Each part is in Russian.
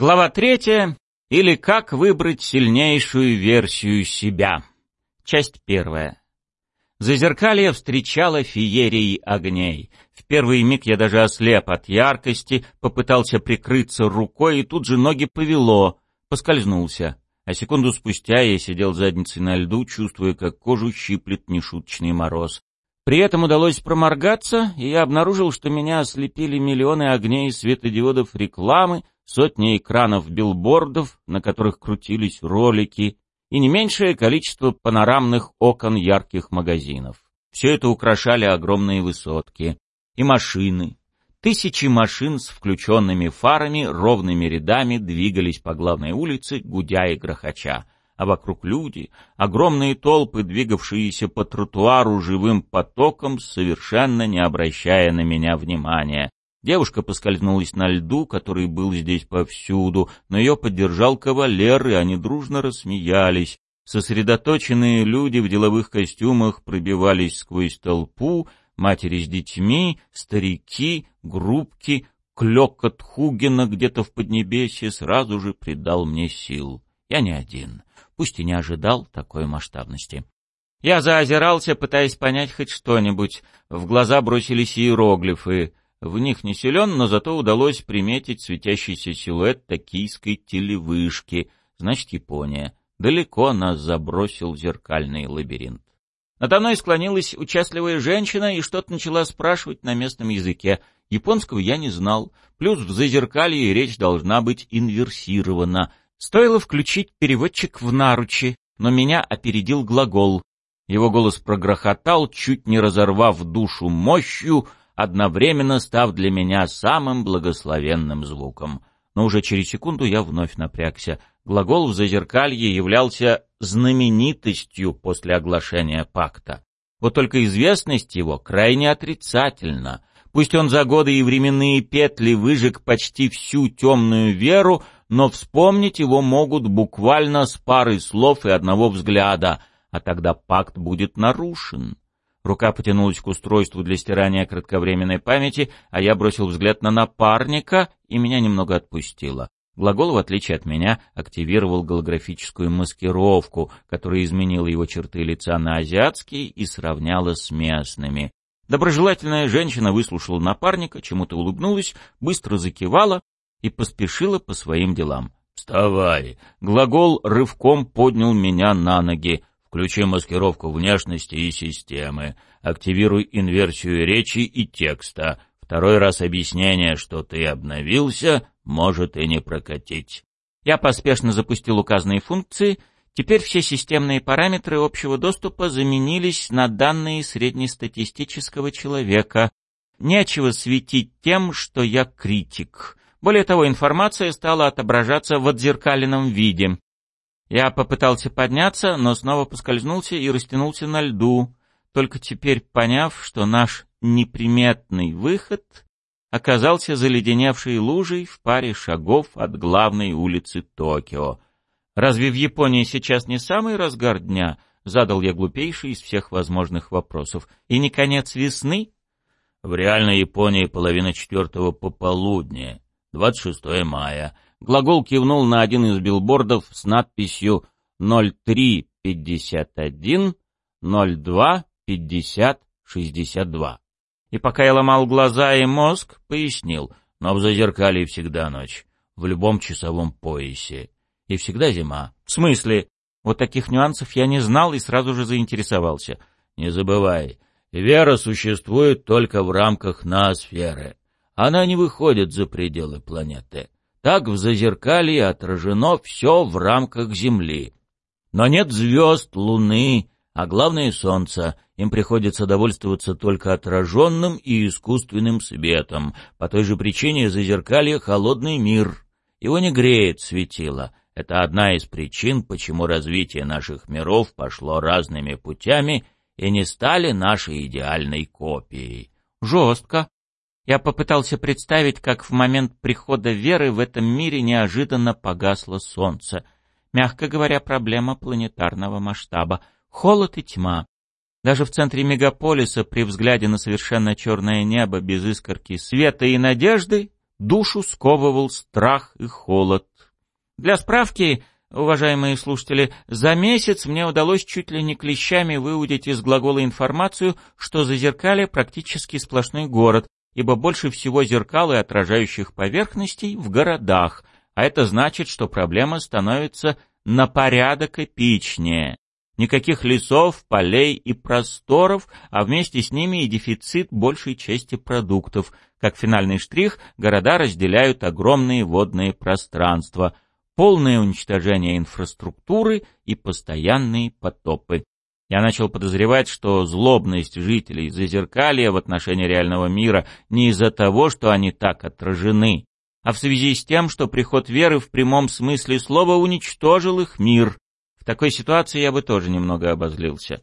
Глава третья. Или как выбрать сильнейшую версию себя. Часть первая. Зазеркалье встречало феерией огней. В первый миг я даже ослеп от яркости, попытался прикрыться рукой, и тут же ноги повело, поскользнулся. А секунду спустя я сидел задницей на льду, чувствуя, как кожу щиплет нешуточный мороз. При этом удалось проморгаться, и я обнаружил, что меня ослепили миллионы огней светодиодов рекламы, сотни экранов билбордов, на которых крутились ролики, и не меньшее количество панорамных окон ярких магазинов. Все это украшали огромные высотки. И машины. Тысячи машин с включенными фарами ровными рядами двигались по главной улице, гудя и грохоча. А вокруг люди, огромные толпы, двигавшиеся по тротуару живым потоком, совершенно не обращая на меня внимания, Девушка поскользнулась на льду, который был здесь повсюду, но ее поддержал кавалер, и они дружно рассмеялись. Сосредоточенные люди в деловых костюмах пробивались сквозь толпу, матери с детьми, старики, группки, клёкот Хугена где-то в Поднебесье сразу же придал мне сил. Я не один, пусть и не ожидал такой масштабности. Я заозирался, пытаясь понять хоть что-нибудь. В глаза бросились иероглифы. В них не силен, но зато удалось приметить светящийся силуэт токийской телевышки, значит, Япония. Далеко нас забросил зеркальный лабиринт. Надо мной склонилась участливая женщина и что-то начала спрашивать на местном языке. Японского я не знал, плюс в зазеркалье речь должна быть инверсирована. Стоило включить переводчик в наручи, но меня опередил глагол. Его голос прогрохотал, чуть не разорвав душу мощью — одновременно став для меня самым благословенным звуком. Но уже через секунду я вновь напрягся. Глагол в зазеркалье являлся знаменитостью после оглашения пакта. Вот только известность его крайне отрицательна. Пусть он за годы и временные петли выжег почти всю темную веру, но вспомнить его могут буквально с парой слов и одного взгляда, а тогда пакт будет нарушен. Рука потянулась к устройству для стирания кратковременной памяти, а я бросил взгляд на напарника, и меня немного отпустило. Глагол, в отличие от меня, активировал голографическую маскировку, которая изменила его черты лица на азиатские и сравняла с местными. Доброжелательная женщина выслушала напарника, чему-то улыбнулась, быстро закивала и поспешила по своим делам. «Вставай!» Глагол рывком поднял меня на ноги. Включи маскировку внешности и системы. Активируй инверсию речи и текста. Второй раз объяснение, что ты обновился, может и не прокатить. Я поспешно запустил указанные функции. Теперь все системные параметры общего доступа заменились на данные среднестатистического человека. Нечего светить тем, что я критик. Более того, информация стала отображаться в отзеркаленном виде. Я попытался подняться, но снова поскользнулся и растянулся на льду, только теперь поняв, что наш неприметный выход оказался заледеневшей лужей в паре шагов от главной улицы Токио. «Разве в Японии сейчас не самый разгар дня?» — задал я глупейший из всех возможных вопросов. «И не конец весны?» «В реальной Японии половина четвертого пополудни, 26 мая», Глагол кивнул на один из билбордов с надписью 0351 02 50 62. И пока я ломал глаза и мозг, пояснил, но в зазеркалье всегда ночь, в любом часовом поясе. И всегда зима. В смысле? Вот таких нюансов я не знал и сразу же заинтересовался. Не забывай, вера существует только в рамках ноосферы. Она не выходит за пределы планеты. Так в зазеркалье отражено все в рамках Земли. Но нет звезд, луны, а главное — солнца. Им приходится довольствоваться только отраженным и искусственным светом. По той же причине зазеркалье — холодный мир. Его не греет светило. Это одна из причин, почему развитие наших миров пошло разными путями и не стали нашей идеальной копией. Жестко. Я попытался представить, как в момент прихода веры в этом мире неожиданно погасло солнце. Мягко говоря, проблема планетарного масштаба. Холод и тьма. Даже в центре мегаполиса, при взгляде на совершенно черное небо без искорки света и надежды, душу сковывал страх и холод. Для справки, уважаемые слушатели, за месяц мне удалось чуть ли не клещами выудить из глагола информацию, что Зазеркалье практически сплошной город, ибо больше всего зеркал и отражающих поверхностей в городах, а это значит, что проблема становится на порядок эпичнее. Никаких лесов, полей и просторов, а вместе с ними и дефицит большей части продуктов. Как финальный штрих, города разделяют огромные водные пространства, полное уничтожение инфраструктуры и постоянные потопы. Я начал подозревать, что злобность жителей Зазеркалья в отношении реального мира не из-за того, что они так отражены, а в связи с тем, что приход веры в прямом смысле слова уничтожил их мир. В такой ситуации я бы тоже немного обозлился.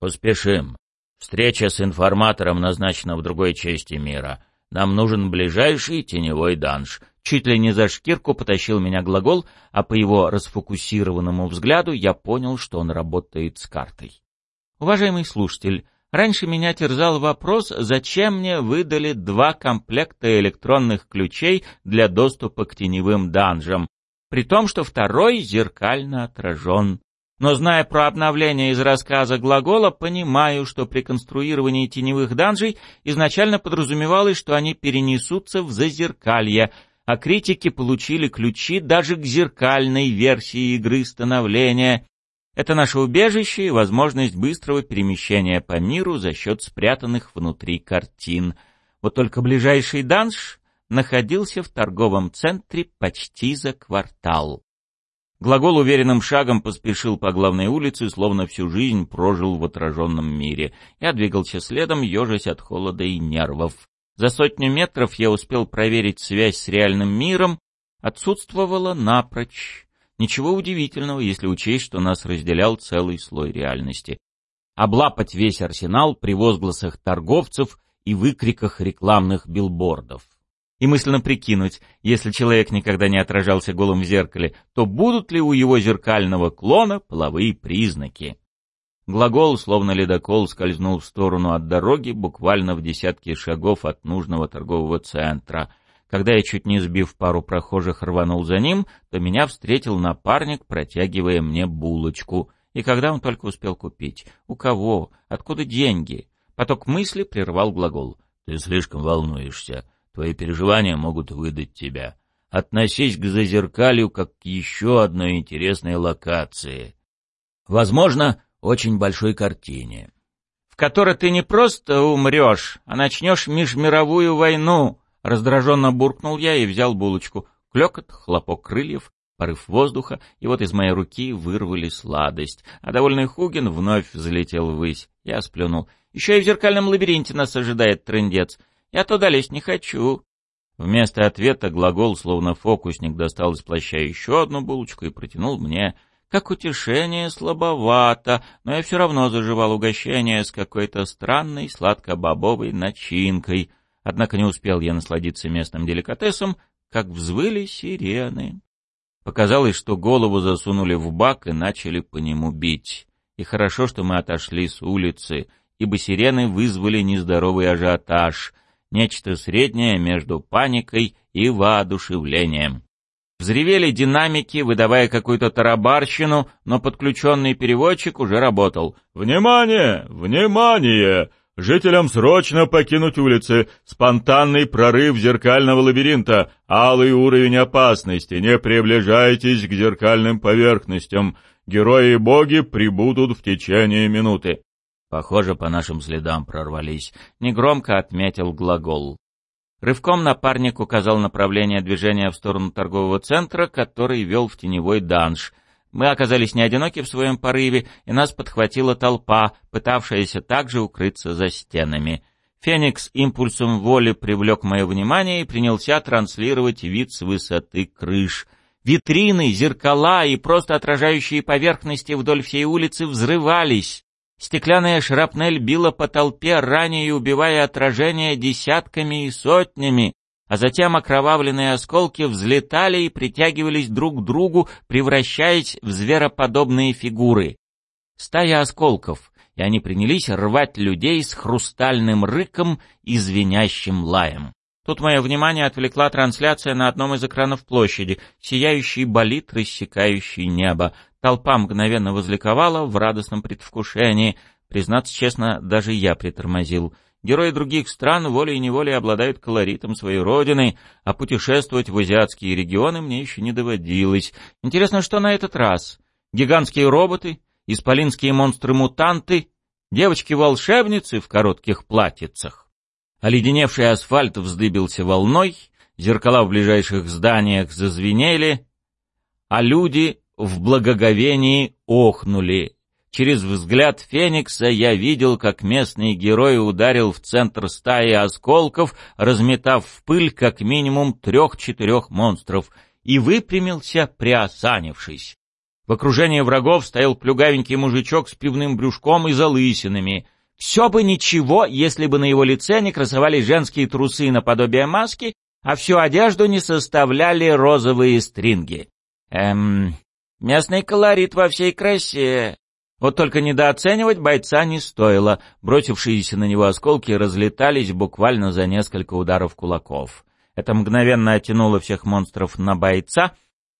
«Поспешим. Встреча с информатором назначена в другой части мира. Нам нужен ближайший теневой данж». Чуть ли не за шкирку потащил меня глагол, а по его расфокусированному взгляду я понял, что он работает с картой. Уважаемый слушатель, Раньше меня терзал вопрос, зачем мне выдали два комплекта электронных ключей для доступа к теневым данжам, при том, что второй зеркально отражен. Но зная про обновление из рассказа глагола, понимаю, что при конструировании теневых данжей изначально подразумевалось, что они перенесутся в зазеркалье, а критики получили ключи даже к зеркальной версии игры становления, это наше убежище и возможность быстрого перемещения по миру за счет спрятанных внутри картин. Вот только ближайший данж находился в торговом центре почти за квартал. Глагол уверенным шагом поспешил по главной улице, словно всю жизнь прожил в отраженном мире. Я двигался следом, ежась от холода и нервов. За сотню метров я успел проверить связь с реальным миром, отсутствовала напрочь. Ничего удивительного, если учесть, что нас разделял целый слой реальности. Облапать весь арсенал при возгласах торговцев и выкриках рекламных билбордов. И мысленно прикинуть, если человек никогда не отражался голым в зеркале, то будут ли у его зеркального клона половые признаки? Глагол, словно ледокол, скользнул в сторону от дороги, буквально в десятки шагов от нужного торгового центра — когда я, чуть не сбив пару прохожих, рванул за ним, то меня встретил напарник, протягивая мне булочку. И когда он только успел купить? У кого? Откуда деньги? Поток мысли прервал глагол. «Ты слишком волнуешься. Твои переживания могут выдать тебя. Относись к зазеркалью как к еще одной интересной локации. Возможно, очень большой картине» в которой ты не просто умрешь, а начнешь межмировую войну, Раздраженно буркнул я и взял булочку. Клекот, хлопок крыльев, порыв воздуха, и вот из моей руки вырвали сладость. А довольный Хугин вновь взлетел ввысь. Я сплюнул. Еще и в зеркальном лабиринте нас ожидает трындец. Я туда лезть не хочу. Вместо ответа глагол, словно фокусник, достал из плаща еще одну булочку и протянул мне. Как утешение слабовато, но я все равно заживал угощение с какой-то странной сладко-бобовой начинкой — Однако не успел я насладиться местным деликатесом, как взвыли сирены. Показалось, что голову засунули в бак и начали по нему бить. И хорошо, что мы отошли с улицы, ибо сирены вызвали нездоровый ажиотаж, нечто среднее между паникой и воодушевлением. Взревели динамики, выдавая какую-то тарабарщину, но подключенный переводчик уже работал. «Внимание! Внимание! Жителям срочно покинуть улицы. Спонтанный прорыв зеркального лабиринта. Алый уровень опасности. Не приближайтесь к зеркальным поверхностям. Герои и боги прибудут в течение минуты. Похоже, по нашим следам прорвались. Негромко отметил глагол. Рывком напарник указал направление движения в сторону торгового центра, который вел в теневой данж — мы оказались не одиноки в своем порыве, и нас подхватила толпа, пытавшаяся также укрыться за стенами. Феникс импульсом воли привлек мое внимание и принялся транслировать вид с высоты крыш. Витрины, зеркала и просто отражающие поверхности вдоль всей улицы взрывались. Стеклянная шрапнель била по толпе, ранее убивая отражение десятками и сотнями а затем окровавленные осколки взлетали и притягивались друг к другу, превращаясь в звероподобные фигуры. Стая осколков, и они принялись рвать людей с хрустальным рыком и звенящим лаем. Тут мое внимание отвлекла трансляция на одном из экранов площади, сияющий болид, рассекающий небо. Толпа мгновенно возликовала в радостном предвкушении. Признаться честно, даже я притормозил. Герои других стран волей-неволей обладают колоритом своей родины, а путешествовать в азиатские регионы мне еще не доводилось. Интересно, что на этот раз? Гигантские роботы, исполинские монстры-мутанты, девочки-волшебницы в коротких платьицах. Оледеневший асфальт вздыбился волной, зеркала в ближайших зданиях зазвенели, а люди в благоговении охнули. Через взгляд Феникса я видел, как местный герой ударил в центр стаи осколков, разметав в пыль как минимум трех-четырех монстров, и выпрямился, приосанившись. В окружении врагов стоял плюгавенький мужичок с пивным брюшком и залысинами. Все бы ничего, если бы на его лице не красовались женские трусы наподобие маски, а всю одежду не составляли розовые стринги. Эм, местный колорит во всей красе. Вот только недооценивать бойца не стоило. Бросившиеся на него осколки разлетались буквально за несколько ударов кулаков. Это мгновенно оттянуло всех монстров на бойца,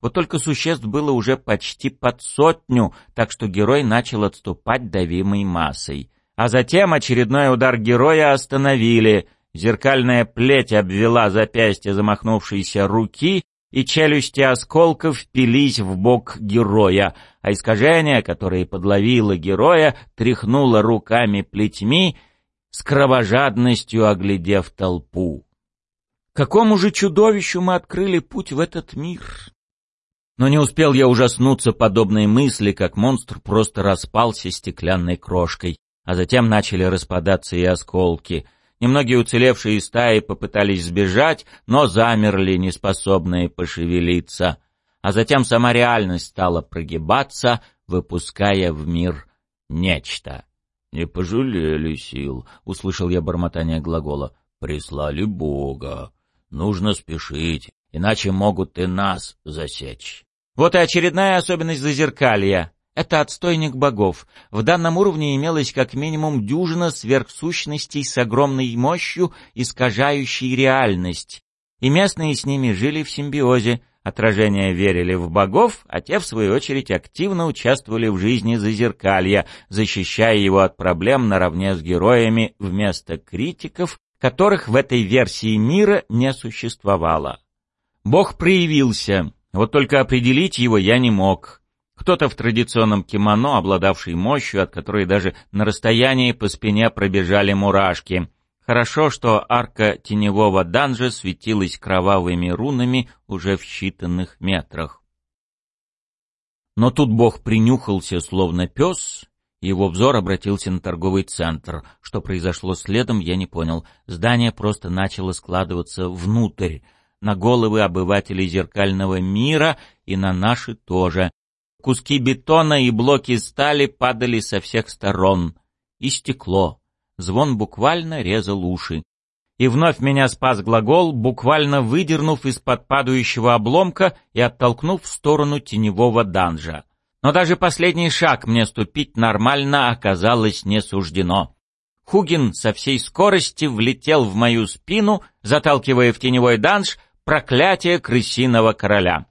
вот только существ было уже почти под сотню, так что герой начал отступать давимой массой. А затем очередной удар героя остановили. Зеркальная плеть обвела запястье замахнувшейся руки, и челюсти осколков впились в бок героя, а искажение, которое подловило героя, тряхнуло руками плетьми, с кровожадностью оглядев толпу. Какому же чудовищу мы открыли путь в этот мир? Но не успел я ужаснуться подобной мысли, как монстр просто распался стеклянной крошкой а затем начали распадаться и осколки. Немногие уцелевшие стаи попытались сбежать, но замерли, неспособные пошевелиться. А затем сама реальность стала прогибаться, выпуская в мир нечто. «Не пожалели сил», — услышал я бормотание глагола. «Прислали Бога. Нужно спешить, иначе могут и нас засечь». Вот и очередная особенность зазеркалья. Это отстойник богов. В данном уровне имелось как минимум дюжина сверхсущностей с огромной мощью, искажающей реальность. И местные с ними жили в симбиозе, отражения верили в богов, а те, в свою очередь, активно участвовали в жизни Зазеркалья, защищая его от проблем наравне с героями вместо критиков, которых в этой версии мира не существовало. Бог проявился, вот только определить его я не мог. Кто-то в традиционном кимоно, обладавший мощью, от которой даже на расстоянии по спине пробежали мурашки. Хорошо, что арка теневого данжа светилась кровавыми рунами уже в считанных метрах. Но тут бог принюхался, словно пес, его взор обратился на торговый центр. Что произошло следом, я не понял. Здание просто начало складываться внутрь, на головы обывателей зеркального мира и на наши тоже. Куски бетона и блоки стали падали со всех сторон. И стекло. Звон буквально резал уши. И вновь меня спас глагол, буквально выдернув из-под падающего обломка и оттолкнув в сторону теневого данжа. Но даже последний шаг мне ступить нормально оказалось не суждено. Хугин со всей скорости влетел в мою спину, заталкивая в теневой данж проклятие крысиного короля.